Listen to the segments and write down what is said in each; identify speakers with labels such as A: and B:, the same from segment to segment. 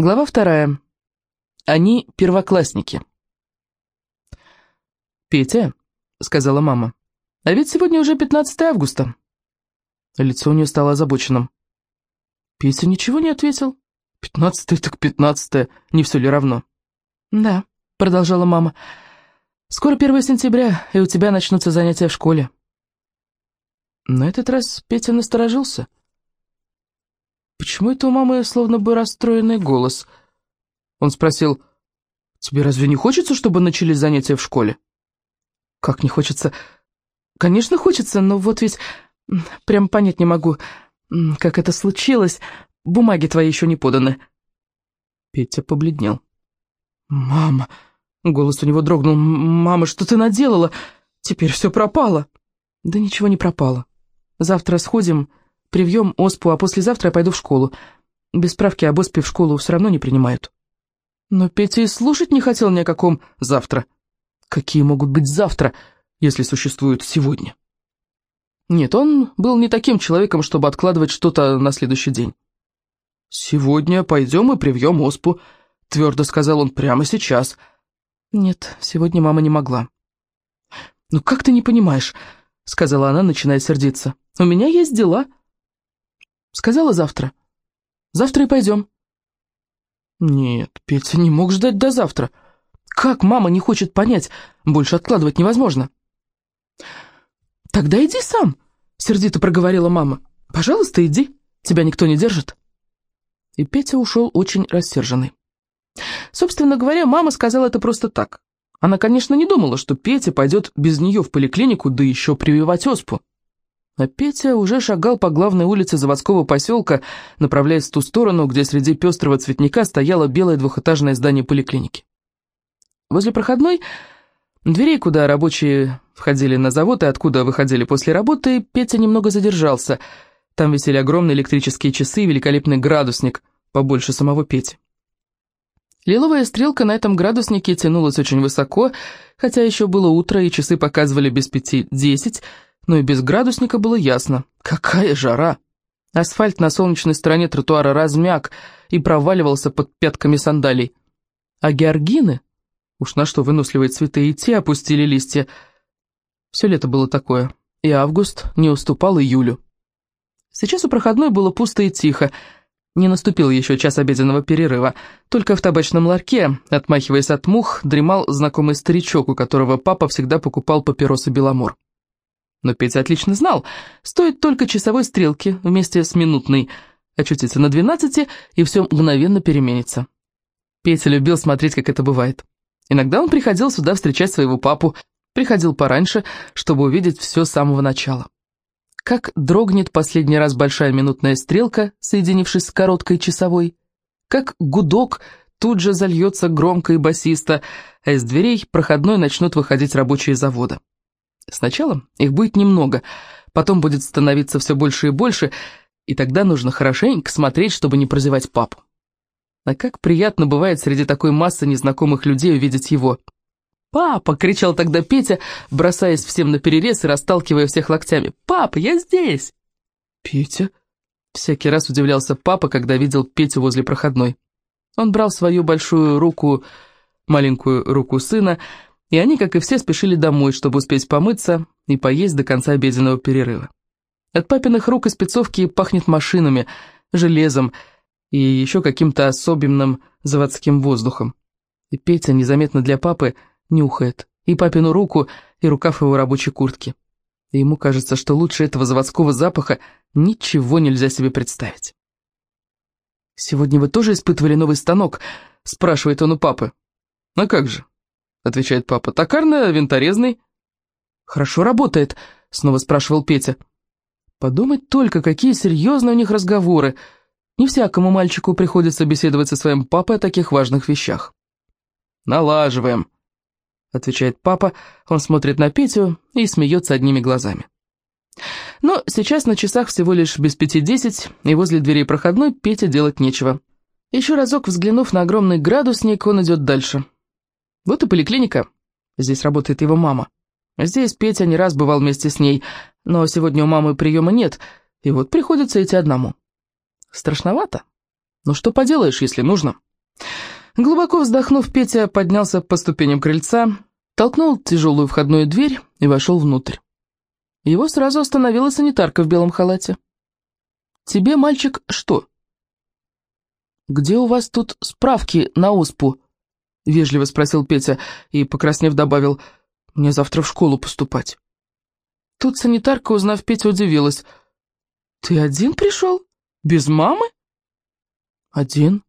A: Глава вторая. Они первоклассники. «Петя», — сказала мама, — «а ведь сегодня уже 15 августа». Лицо у нее стало озабоченным. Петя ничего не ответил. «Пятнадцатое так пятнадцатое, не все ли равно?» «Да», — продолжала мама, — «скоро 1 сентября, и у тебя начнутся занятия в школе». На этот раз Петя насторожился. Почему это у мамы словно бы расстроенный голос? Он спросил, «Тебе разве не хочется, чтобы начались занятия в школе?» «Как не хочется?» «Конечно хочется, но вот ведь прям понять не могу, как это случилось. Бумаги твои еще не поданы». Петя побледнел. «Мама!» — голос у него дрогнул. «Мама, что ты наделала? Теперь все пропало». «Да ничего не пропало. Завтра сходим, Привьем оспу, а послезавтра я пойду в школу. Без справки об оспе в школу все равно не принимают. Но Петя и слушать не хотел ни о каком завтра. Какие могут быть завтра, если существуют сегодня? Нет, он был не таким человеком, чтобы откладывать что-то на следующий день. «Сегодня пойдем и привьем оспу», — твердо сказал он прямо сейчас. Нет, сегодня мама не могла. «Ну как ты не понимаешь?» — сказала она, начиная сердиться. «У меня есть дела». Сказала завтра. Завтра и пойдем. Нет, Петя не мог ждать до завтра. Как мама не хочет понять, больше откладывать невозможно. Тогда иди сам, сердито проговорила мама. Пожалуйста, иди, тебя никто не держит. И Петя ушел очень рассерженный. Собственно говоря, мама сказала это просто так. Она, конечно, не думала, что Петя пойдет без нее в поликлинику, да еще прививать оспу. А Петя уже шагал по главной улице заводского поселка, направляясь в ту сторону, где среди пестрого цветника стояло белое двухэтажное здание поликлиники. Возле проходной, дверей, куда рабочие входили на завод и откуда выходили после работы, Петя немного задержался. Там висели огромные электрические часы и великолепный градусник, побольше самого Пети. Лиловая стрелка на этом градуснике тянулась очень высоко, хотя еще было утро, и часы показывали без пяти десять, но и без градусника было ясно. Какая жара! Асфальт на солнечной стороне тротуара размяк и проваливался под пятками сандалий. А георгины, уж на что выносливые цветы, и те опустили листья. Все лето было такое, и август не уступал июлю. Сейчас у проходной было пусто и тихо, не наступил еще час обеденного перерыва. Только в табачном ларьке, отмахиваясь от мух, дремал знакомый старичок, у которого папа всегда покупал папиросы «Беломор». Но Петя отлично знал, стоит только часовой стрелки вместе с минутной очутиться на двенадцати, и все мгновенно переменится. Петя любил смотреть, как это бывает. Иногда он приходил сюда встречать своего папу, приходил пораньше, чтобы увидеть все с самого начала. Как дрогнет последний раз большая минутная стрелка, соединившись с короткой часовой, как гудок тут же зальется громко и басисто, а из дверей проходной начнут выходить рабочие завода. Сначала их будет немного, потом будет становиться все больше и больше, и тогда нужно хорошенько смотреть, чтобы не прозевать папу. А как приятно бывает среди такой массы незнакомых людей увидеть его. «Папа!» — кричал тогда Петя, бросаясь всем на перерез и расталкивая всех локтями. «Папа, я здесь!» «Петя?» — всякий раз удивлялся папа, когда видел Петю возле проходной. Он брал свою большую руку, маленькую руку сына, и они, как и все, спешили домой, чтобы успеть помыться и поесть до конца обеденного перерыва. От папиных рук и спецовки пахнет машинами, железом и еще каким-то особенным заводским воздухом. И Петя незаметно для папы нюхает и папину руку, и рукав его рабочей куртки. И ему кажется, что лучше этого заводского запаха ничего нельзя себе представить. «Сегодня вы тоже испытывали новый станок?» – спрашивает он у папы. «А как же? — отвечает папа. «Токарно-винторезный». «Хорошо работает», — снова спрашивал Петя. «Подумать только, какие серьезные у них разговоры. Не всякому мальчику приходится беседовать со своим папой о таких важных вещах». «Налаживаем», — отвечает папа. Он смотрит на Петю и смеется одними глазами. Но сейчас на часах всего лишь без пяти десять, и возле дверей проходной Петя делать нечего. Еще разок взглянув на огромный градусник, он идет дальше. Вот и поликлиника. Здесь работает его мама. Здесь Петя не раз бывал вместе с ней, но сегодня у мамы приема нет, и вот приходится идти одному. Страшновато. Но что поделаешь, если нужно. Глубоко вздохнув, Петя поднялся по ступеням крыльца, толкнул тяжелую входную дверь и вошел внутрь. Его сразу остановила санитарка в белом халате. «Тебе, мальчик, что?» «Где у вас тут справки на ОСПУ?» — вежливо спросил Петя и, покраснев, добавил, «Мне завтра в школу поступать». Тут санитарка, узнав Петю, удивилась. «Ты один пришел? Без мамы?» «Один»,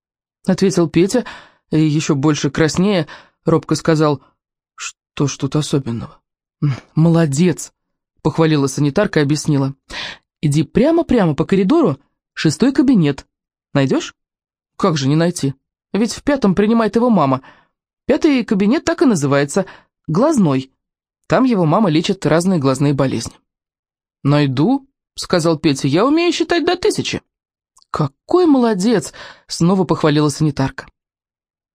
A: — ответил Петя, и еще больше краснее, робко сказал, «Что ж тут особенного?» «Молодец», — похвалила санитарка и объяснила. «Иди прямо-прямо по коридору, шестой кабинет. Найдешь?» «Как же не найти? Ведь в пятом принимает его мама. Пятый кабинет так и называется — глазной. Там его мама лечит разные глазные болезни». «Найду», — сказал Петя, — «я умею считать до тысячи». «Какой молодец!» — снова похвалила санитарка.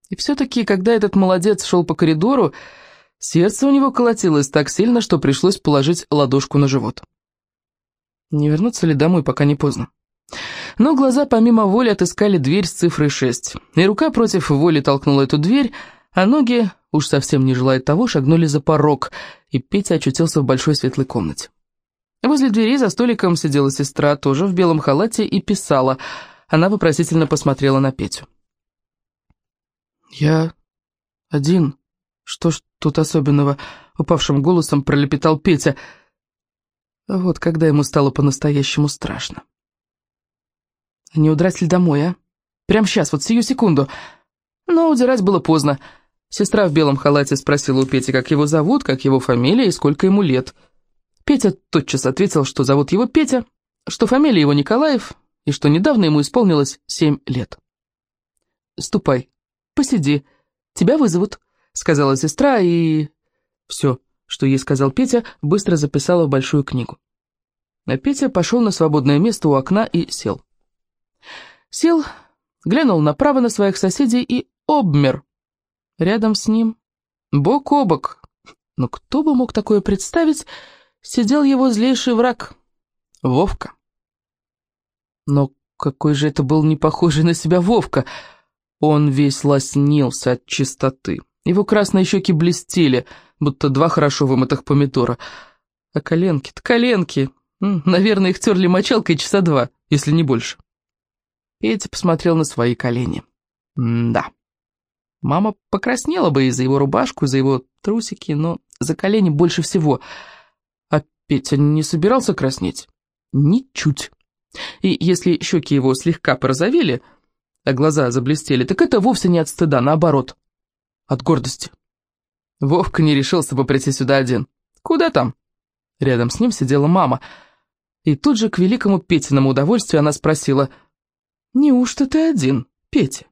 A: И все-таки, когда этот молодец шел по коридору, сердце у него колотилось так сильно, что пришлось положить ладошку на живот. Не вернуться ли домой, пока не поздно? Но глаза помимо воли отыскали дверь с цифрой 6, и рука против воли толкнула эту дверь, а ноги, уж совсем не желая того, шагнули за порог, и Петя очутился в большой светлой комнате. Возле двери за столиком сидела сестра, тоже в белом халате, и писала. Она вопросительно посмотрела на Петю. «Я один. Что ж тут особенного?» — упавшим голосом пролепетал Петя. Вот когда ему стало по-настоящему страшно. «Не удрать ли домой, а? Прямо сейчас, вот сию секунду!» Но удирать было поздно. Сестра в белом халате спросила у Пети, как его зовут, как его фамилия и сколько ему лет. Петя тотчас ответил, что зовут его Петя, что фамилия его Николаев, и что недавно ему исполнилось семь лет. «Ступай, посиди, тебя вызовут», — сказала сестра, и... Все, что ей сказал Петя, быстро записала в большую книгу. А Петя пошел на свободное место у окна и сел. Сел, глянул направо на своих соседей и обмер. Рядом с ним, бок о бок. Но кто бы мог такое представить, сидел его злейший враг — Вовка. Но какой же это был не похожий на себя Вовка! Он весь лоснился от чистоты. Его красные щеки блестели, будто два хорошо вымытых помидора. А коленки-то коленки! Наверное, их терли мочалкой часа два, если не больше. Петя посмотрел на свои колени. Да. Мама покраснела бы и за его рубашку, и за его трусики, но за колени больше всего — Петя не собирался краснеть? Ничуть. И если щеки его слегка порозовели, а глаза заблестели, так это вовсе не от стыда, наоборот, от гордости. Вовка не решился бы прийти сюда один. Куда там? Рядом с ним сидела мама. И тут же, к великому Петиному удовольствию, она спросила, «Неужто ты один, Петя?»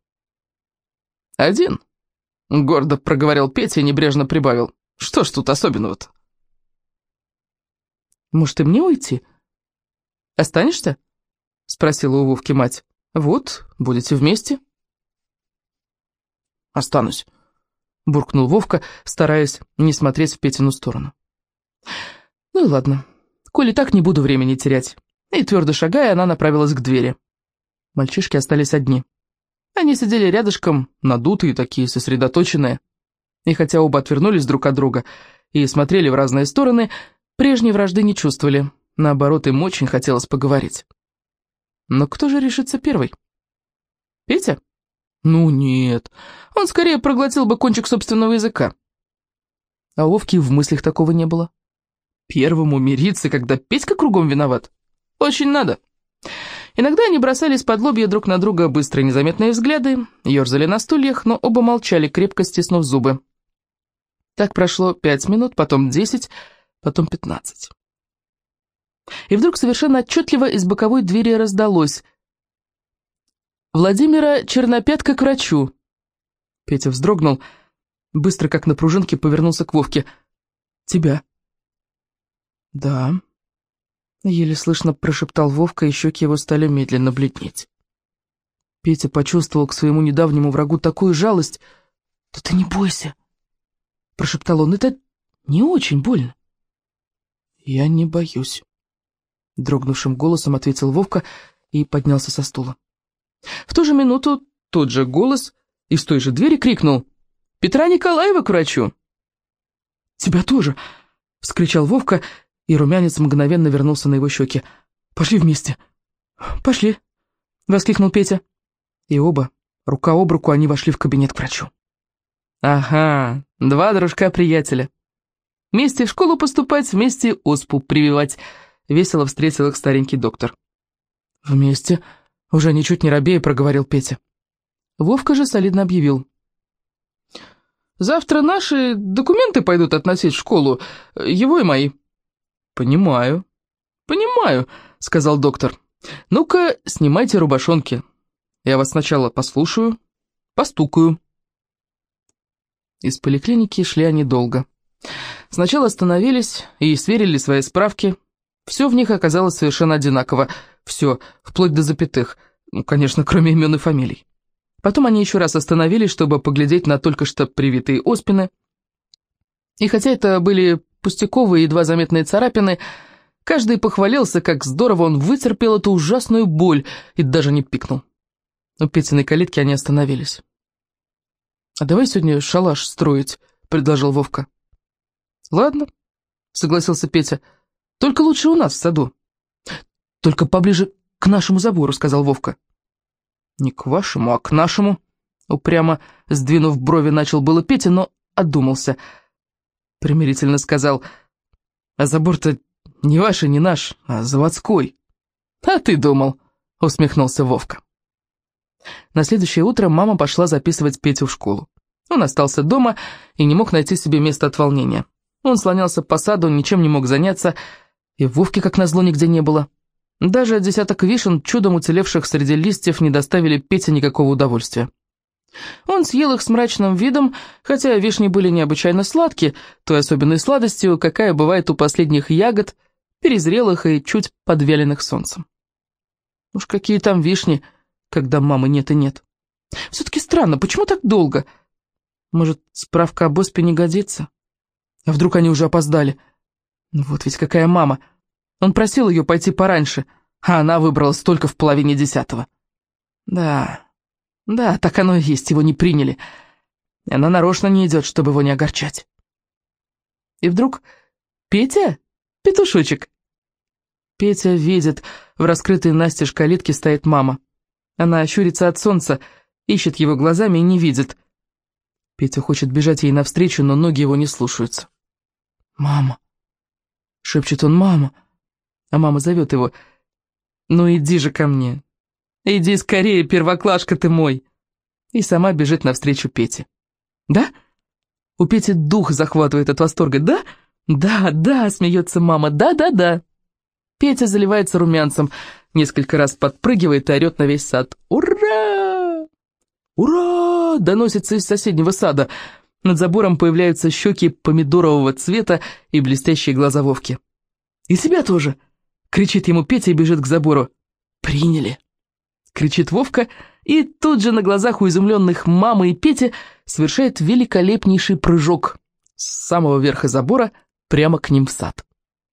A: «Один?» — гордо проговорил Петя и небрежно прибавил. «Что ж тут особенного-то?» Может, и мне уйти? Останешься? Спросила у Вовки мать. Вот, будете вместе. Останусь, буркнул Вовка, стараясь не смотреть в Петину сторону. Ну и ладно, коли так не буду времени терять. И твердо шагая, она направилась к двери. Мальчишки остались одни. Они сидели рядышком, надутые такие, сосредоточенные. И хотя оба отвернулись друг от друга и смотрели в разные стороны, Прежней вражды не чувствовали, наоборот, им очень хотелось поговорить. Но кто же решится первый? Петя? Ну нет, он скорее проглотил бы кончик собственного языка. А у Вовки в мыслях такого не было. Первому мириться, когда Петька кругом виноват? Очень надо. Иногда они бросались под лобья друг на друга быстрые незаметные взгляды, ерзали на стульях, но оба молчали, крепко стиснув зубы. Так прошло пять минут, потом десять, потом пятнадцать. И вдруг совершенно отчетливо из боковой двери раздалось. «Владимира Чернопятка к врачу». Петя вздрогнул, быстро, как на пружинке, повернулся к Вовке. «Тебя?» «Да», — еле слышно прошептал Вовка, и щеки его стали медленно бледнеть. Петя почувствовал к своему недавнему врагу такую жалость. «Да ты не бойся», — прошептал он, — «это не очень больно». «Я не боюсь», — дрогнувшим голосом ответил Вовка и поднялся со стула. В ту же минуту тот же голос и с той же двери крикнул «Петра Николаева к врачу!» «Тебя тоже!» — вскричал Вовка, и румянец мгновенно вернулся на его щеки. «Пошли вместе!» «Пошли!» — воскликнул Петя. И оба, рука об руку, они вошли в кабинет к врачу. «Ага, два дружка-приятеля. Вместе в школу поступать, вместе оспу прививать», — весело встретил их старенький доктор. «Вместе?» — уже ничуть не робея проговорил Петя. Вовка же солидно объявил. «Завтра наши документы пойдут относить в школу, его и мои». «Понимаю, понимаю», — сказал доктор. «Ну-ка, снимайте рубашонки. Я вас сначала послушаю, постукаю». Из поликлиники шли они долго. Сначала остановились и сверили свои справки. Все в них оказалось совершенно одинаково. Все, вплоть до запятых. Ну, конечно, кроме имен и фамилий. Потом они еще раз остановились, чтобы поглядеть на только что привитые оспины. И хотя это были пустяковые, едва заметные царапины, каждый похвалился, как здорово он вытерпел эту ужасную боль и даже не пикнул. У Петиной калитки они остановились. «А давай сегодня шалаш строить», — предложил Вовка. «Ладно», — согласился Петя, — «только лучше у нас в саду». «Только поближе к нашему забору», — сказал Вовка. «Не к вашему, а к нашему», — упрямо сдвинув брови, начал было Петя, но отдумался. Примирительно сказал, «А забор-то не ваш и не наш, а заводской». «А ты думал», — усмехнулся Вовка. На следующее утро мама пошла записывать Петю в школу. Он остался дома и не мог найти себе места от волнения. Он слонялся по саду, ничем не мог заняться, и Вовки, как назло, нигде не было. Даже десяток вишен, чудом уцелевших среди листьев, не доставили Пете никакого удовольствия. Он съел их с мрачным видом, хотя вишни были необычайно сладкие, той особенной сладостью, какая бывает у последних ягод, перезрелых и чуть подвяленных солнцем. Уж какие там вишни, когда мамы нет и нет. Все-таки странно, почему так долго? Может, справка об оспе не годится? А вдруг они уже опоздали? Ну вот ведь какая мама... Он просил ее пойти пораньше, а она выбралась только в половине десятого. Да, да, так оно и есть, его не приняли. И она нарочно не идет, чтобы его не огорчать. И вдруг «Петя? Петушочек!» Петя видит, в раскрытой настежь калитки стоит мама. Она щурится от солнца, ищет его глазами и не видит. Петя хочет бежать ей навстречу, но ноги его не слушаются. «Мама!» — шепчет он, «мама!» А мама зовет его. «Ну иди же ко мне! Иди скорее, первоклашка ты мой!» И сама бежит навстречу Пете. «Да?» У Пети дух захватывает от восторга. «Да? Да, да!» — смеется мама. «Да-да-да!» Петя заливается румянцем, несколько раз подпрыгивает и орет на весь сад. «Ура! Ура!» — доносится из соседнего сада. Над забором появляются щеки помидорового цвета и блестящие глаза Вовки. «И себя тоже!» Кричит ему Петя и бежит к забору. «Приняли!» Кричит Вовка, и тут же на глазах у изумленных мамы и Пети совершает великолепнейший прыжок с самого верха забора прямо к ним в сад.